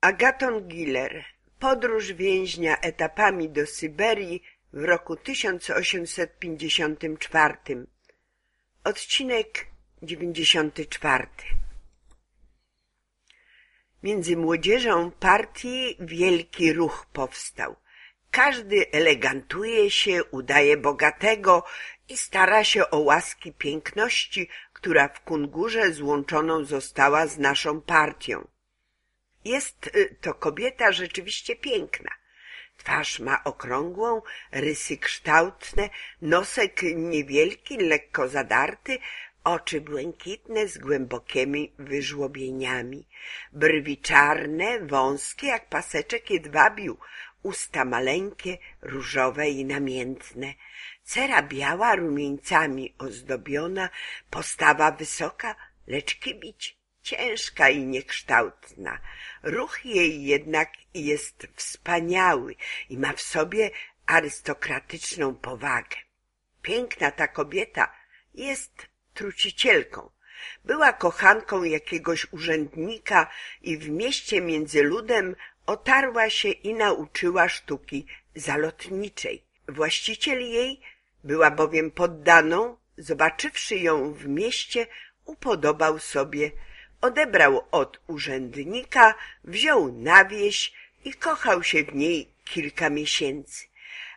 Agaton Giller Podróż więźnia etapami do Syberii w roku 1854 Odcinek 94 Między młodzieżą partii wielki ruch powstał. Każdy elegantuje się, udaje bogatego i stara się o łaski piękności, która w Kungurze złączoną została z naszą partią. Jest y, to kobieta rzeczywiście piękna. Twarz ma okrągłą, rysy kształtne, nosek niewielki, lekko zadarty, oczy błękitne z głębokimi wyżłobieniami, brwi czarne, wąskie jak paseczek jedwabiu, usta maleńkie, różowe i namiętne, cera biała, rumieńcami ozdobiona, postawa wysoka, lecz kibić ciężka i niekształtna. Ruch jej jednak jest wspaniały i ma w sobie arystokratyczną powagę. Piękna ta kobieta jest trucicielką. Była kochanką jakiegoś urzędnika i w mieście między ludem otarła się i nauczyła sztuki zalotniczej. Właściciel jej była bowiem poddaną, zobaczywszy ją w mieście, upodobał sobie odebrał od urzędnika, wziął na wieś i kochał się w niej kilka miesięcy.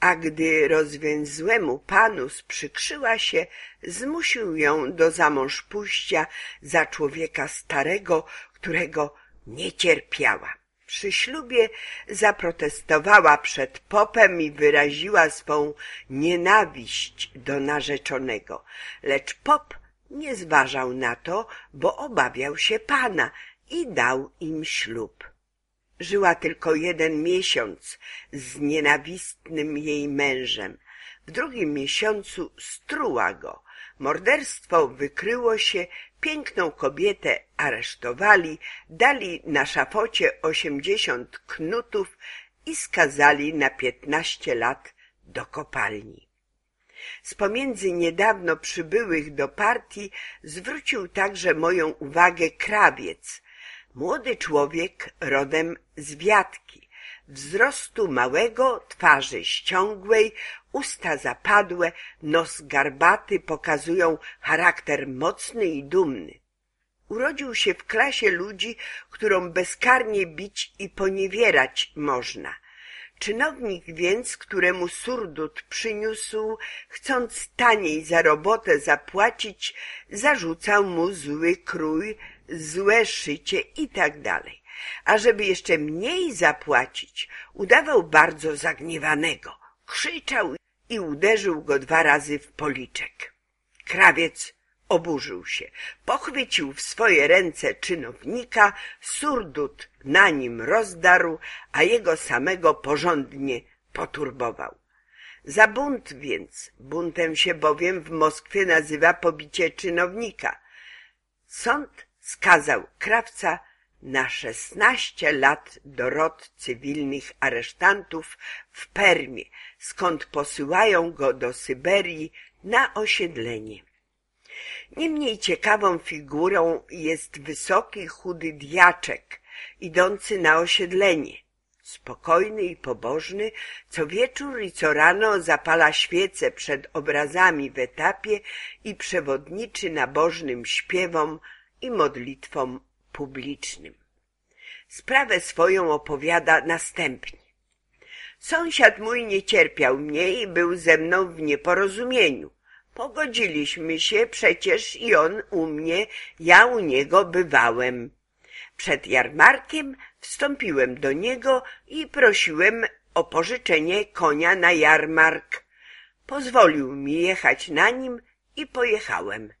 A gdy rozwiązłemu panu sprzykrzyła się, zmusił ją do zamąż pójścia za człowieka starego, którego nie cierpiała. Przy ślubie zaprotestowała przed popem i wyraziła swą nienawiść do narzeczonego, lecz pop nie zważał na to, bo obawiał się pana i dał im ślub. Żyła tylko jeden miesiąc z nienawistnym jej mężem. W drugim miesiącu struła go. Morderstwo wykryło się, piękną kobietę aresztowali, dali na szafocie osiemdziesiąt knutów i skazali na piętnaście lat do kopalni. Z pomiędzy niedawno przybyłych do partii zwrócił także moją uwagę krawiec, młody człowiek rodem z wiatki, wzrostu małego, twarzy ściągłej, usta zapadłe, nos garbaty pokazują charakter mocny i dumny. Urodził się w klasie ludzi, którą bezkarnie bić i poniewierać można. Czynownik więc, któremu surdut przyniósł, chcąc taniej za robotę zapłacić, zarzucał mu zły krój, złe szycie i tak dalej. A żeby jeszcze mniej zapłacić, udawał bardzo zagniewanego, krzyczał i uderzył go dwa razy w policzek. Krawiec oburzył się, pochwycił w swoje ręce czynownika, surdut na nim rozdarł, a jego samego porządnie poturbował. Za bunt więc, buntem się bowiem w Moskwie nazywa pobicie czynownika. Sąd skazał krawca na szesnaście lat do rot cywilnych aresztantów w Permie, skąd posyłają go do Syberii na osiedlenie. Niemniej ciekawą figurą jest wysoki, chudy diaczek, idący na osiedlenie. Spokojny i pobożny, co wieczór i co rano zapala świece przed obrazami w etapie i przewodniczy nabożnym śpiewom i modlitwom publicznym. Sprawę swoją opowiada następnie. Sąsiad mój nie cierpiał mnie i był ze mną w nieporozumieniu. Pogodziliśmy się przecież i on u mnie, ja u niego bywałem. Przed jarmarkiem wstąpiłem do niego i prosiłem o pożyczenie konia na jarmark. Pozwolił mi jechać na nim i pojechałem.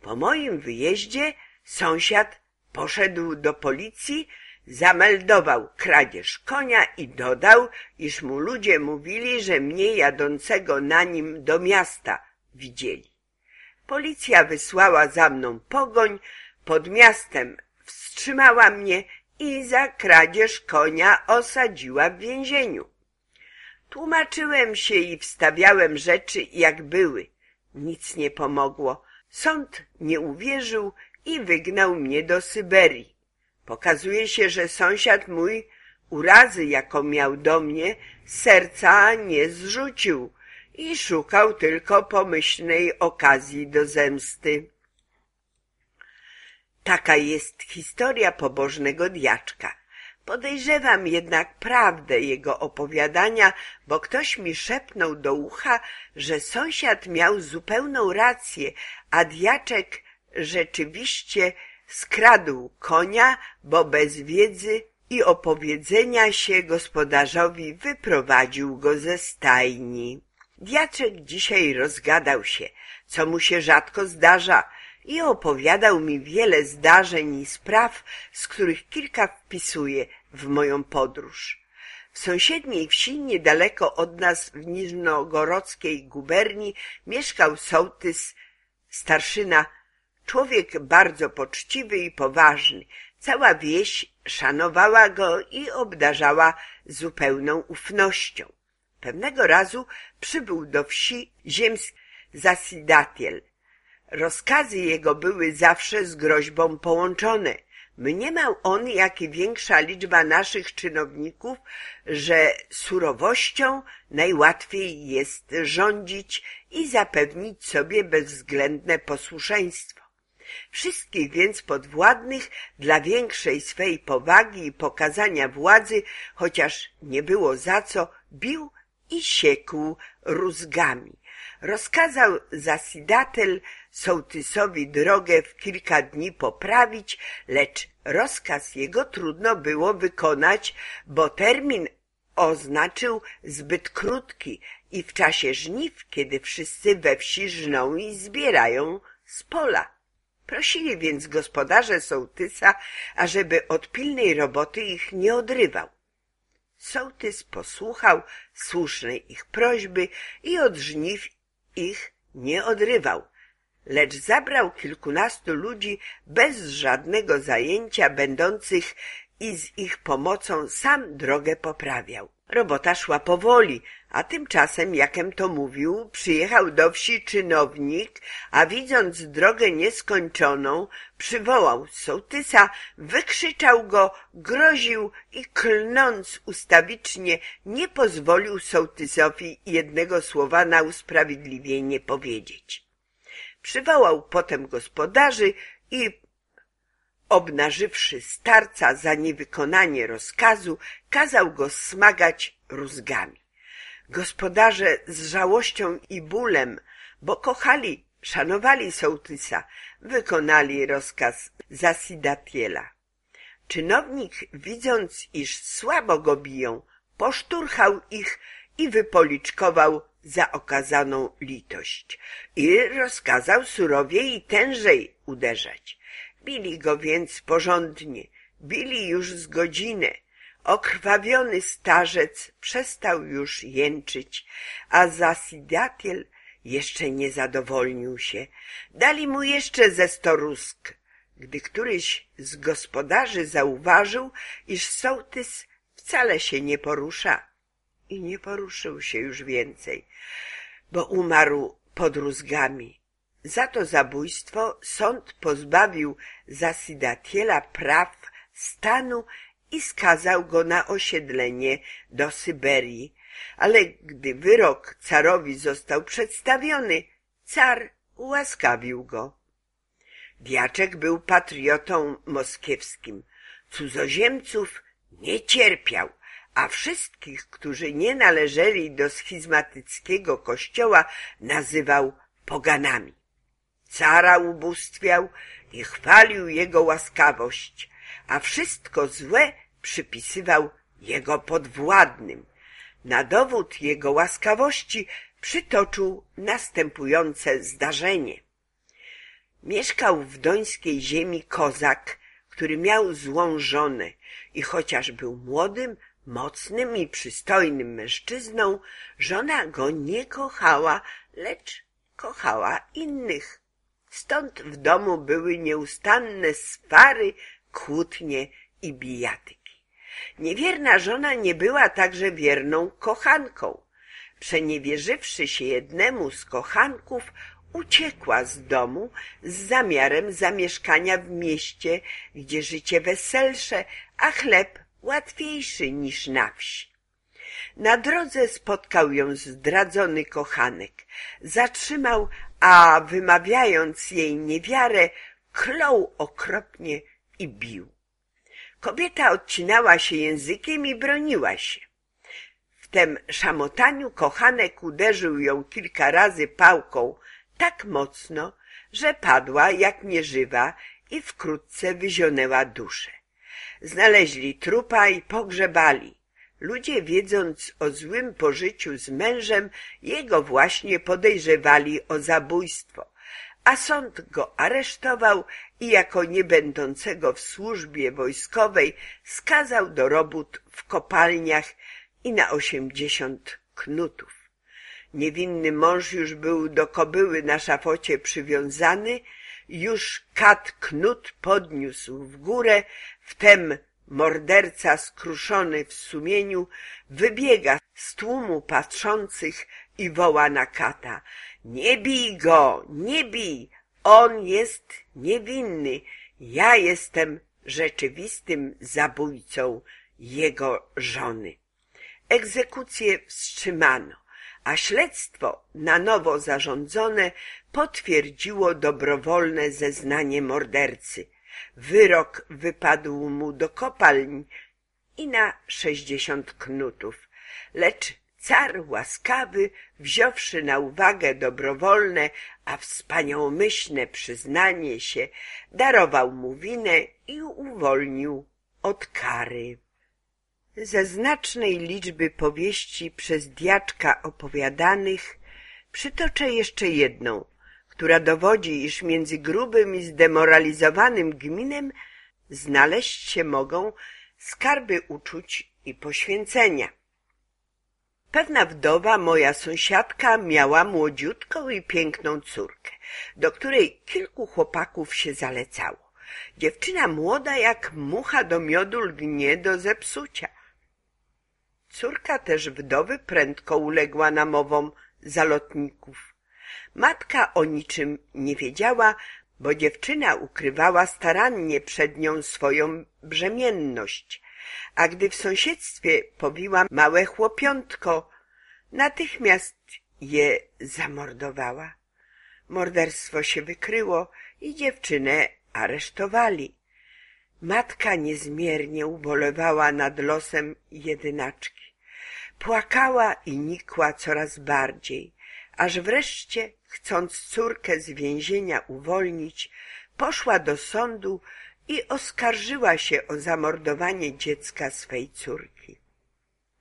Po moim wyjeździe sąsiad poszedł do policji, zameldował kradzież konia i dodał, iż mu ludzie mówili, że mnie jadącego na nim do miasta widzieli. Policja wysłała za mną pogoń, pod miastem wstrzymała mnie i za kradzież konia osadziła w więzieniu. Tłumaczyłem się i wstawiałem rzeczy jak były. Nic nie pomogło. Sąd nie uwierzył i wygnał mnie do Syberii. Pokazuje się, że sąsiad mój urazy, jaką miał do mnie, serca nie zrzucił i szukał tylko pomyślnej okazji do zemsty. Taka jest historia pobożnego diaczka. Podejrzewam jednak prawdę jego opowiadania, bo ktoś mi szepnął do ucha, że sąsiad miał zupełną rację, a diaczek rzeczywiście skradł konia, bo bez wiedzy i opowiedzenia się gospodarzowi wyprowadził go ze stajni. Diaczek dzisiaj rozgadał się, co mu się rzadko zdarza, i opowiadał mi wiele zdarzeń i spraw, z których kilka wpisuje w moją podróż. W sąsiedniej wsi, niedaleko od nas w Niżnogorodzkiej guberni, mieszkał sołtys, starszyna, człowiek bardzo poczciwy i poważny. Cała wieś szanowała go i obdarzała zupełną ufnością. Pewnego razu przybył do wsi ziemski zasidatiel, Rozkazy jego były zawsze z groźbą połączone. Mniemał on, jak i większa liczba naszych czynowników, że surowością najłatwiej jest rządzić i zapewnić sobie bezwzględne posłuszeństwo. Wszystkich więc podwładnych dla większej swej powagi i pokazania władzy, chociaż nie było za co, bił i siekł rózgami. Rozkazał zasidatel sołtysowi drogę w kilka dni poprawić, lecz rozkaz jego trudno było wykonać, bo termin oznaczył zbyt krótki i w czasie żniw, kiedy wszyscy we wsi żną i zbierają z pola. Prosili więc gospodarze sołtysa, ażeby od pilnej roboty ich nie odrywał. Sołtys posłuchał słusznej ich prośby i od żniw ich nie odrywał, lecz zabrał kilkunastu ludzi bez żadnego zajęcia, będących i z ich pomocą sam drogę poprawiał. Robota szła powoli, a tymczasem, jakem to mówił, przyjechał do wsi czynownik, a widząc drogę nieskończoną, przywołał sołtysa, wykrzyczał go, groził i klnąc ustawicznie nie pozwolił sołtysowi jednego słowa na usprawiedliwienie powiedzieć. Przywołał potem gospodarzy i obnażywszy starca za niewykonanie rozkazu, kazał go smagać rózgami. Gospodarze z żałością i bólem, bo kochali, szanowali sołtysa, wykonali rozkaz Zasidatiela. Czynownik, widząc, iż słabo go biją, poszturchał ich i wypoliczkował za okazaną litość i rozkazał surowiej i tężej uderzać. Bili go więc porządnie, bili już z godzinę. Okrwawiony starzec przestał już jęczyć, a zasidatiel jeszcze nie zadowolnił się. Dali mu jeszcze ze sto rusk. Gdy któryś z gospodarzy zauważył, iż sołtys wcale się nie porusza i nie poruszył się już więcej, bo umarł pod rózgami. Za to zabójstwo sąd pozbawił Zasidatiela praw stanu i skazał go na osiedlenie do Syberii, ale gdy wyrok carowi został przedstawiony, car ułaskawił go. Diaczek był patriotą moskiewskim, cudzoziemców nie cierpiał, a wszystkich, którzy nie należeli do schizmatyckiego kościoła, nazywał poganami. Cara ubóstwiał i chwalił jego łaskawość, a wszystko złe przypisywał jego podwładnym. Na dowód jego łaskawości przytoczył następujące zdarzenie. Mieszkał w dońskiej ziemi kozak, który miał złą żonę i chociaż był młodym, mocnym i przystojnym mężczyzną, żona go nie kochała, lecz kochała innych. Stąd w domu były nieustanne swary, kłótnie i bijatyki. Niewierna żona nie była także wierną kochanką. Przeniewierzywszy się jednemu z kochanków, uciekła z domu z zamiarem zamieszkania w mieście, gdzie życie weselsze, a chleb łatwiejszy niż na wsi. Na drodze spotkał ją zdradzony kochanek. Zatrzymał, a wymawiając jej niewiarę, klął okropnie i bił. Kobieta odcinała się językiem i broniła się. W tem szamotaniu kochanek uderzył ją kilka razy pałką tak mocno, że padła jak nieżywa i wkrótce wyzionęła duszę. Znaleźli trupa i pogrzebali. Ludzie, wiedząc o złym pożyciu z mężem, jego właśnie podejrzewali o zabójstwo, a sąd go aresztował i jako niebędącego w służbie wojskowej skazał do robót w kopalniach i na osiemdziesiąt knutów. Niewinny mąż już był do kobyły na szafocie przywiązany, już kat knut podniósł w górę, wtem morderca skruszony w sumieniu wybiega z tłumu patrzących i woła na kata. Nie bij go, nie bij, on jest niewinny, ja jestem rzeczywistym zabójcą jego żony. Egzekucję wstrzymano, a śledztwo na nowo zarządzone potwierdziło dobrowolne zeznanie mordercy. Wyrok wypadł mu do kopalń i na sześćdziesiąt knutów, lecz car łaskawy, wziąwszy na uwagę dobrowolne, a wspaniałomyślne przyznanie się, darował mu winę i uwolnił od kary. Ze znacznej liczby powieści przez Diaczka opowiadanych przytoczę jeszcze jedną, która dowodzi, iż między grubym i zdemoralizowanym gminem znaleźć się mogą skarby uczuć i poświęcenia. Pewna wdowa, moja sąsiadka, miała młodziutką i piękną córkę, do której kilku chłopaków się zalecało. Dziewczyna młoda jak mucha do miodu lgnie do zepsucia. Córka też wdowy prędko uległa namowom zalotników. Matka o niczym nie wiedziała, bo dziewczyna ukrywała starannie przed nią swoją brzemienność, a gdy w sąsiedztwie pobiła małe chłopiątko, natychmiast je zamordowała. Morderstwo się wykryło i dziewczynę aresztowali. Matka niezmiernie ubolewała nad losem jedynaczki. Płakała i nikła coraz bardziej, aż wreszcie, chcąc córkę z więzienia uwolnić, poszła do sądu i oskarżyła się o zamordowanie dziecka swej córki.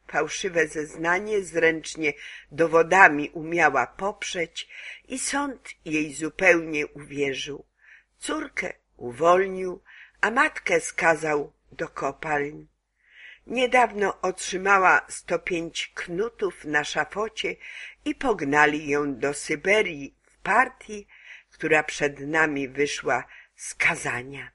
Fałszywe zeznanie zręcznie dowodami umiała poprzeć i sąd jej zupełnie uwierzył. Córkę uwolnił, a matkę skazał do kopalń. Niedawno otrzymała sto pięć knutów na szafocie i pognali ją do Syberii w partii, która przed nami wyszła z kazania.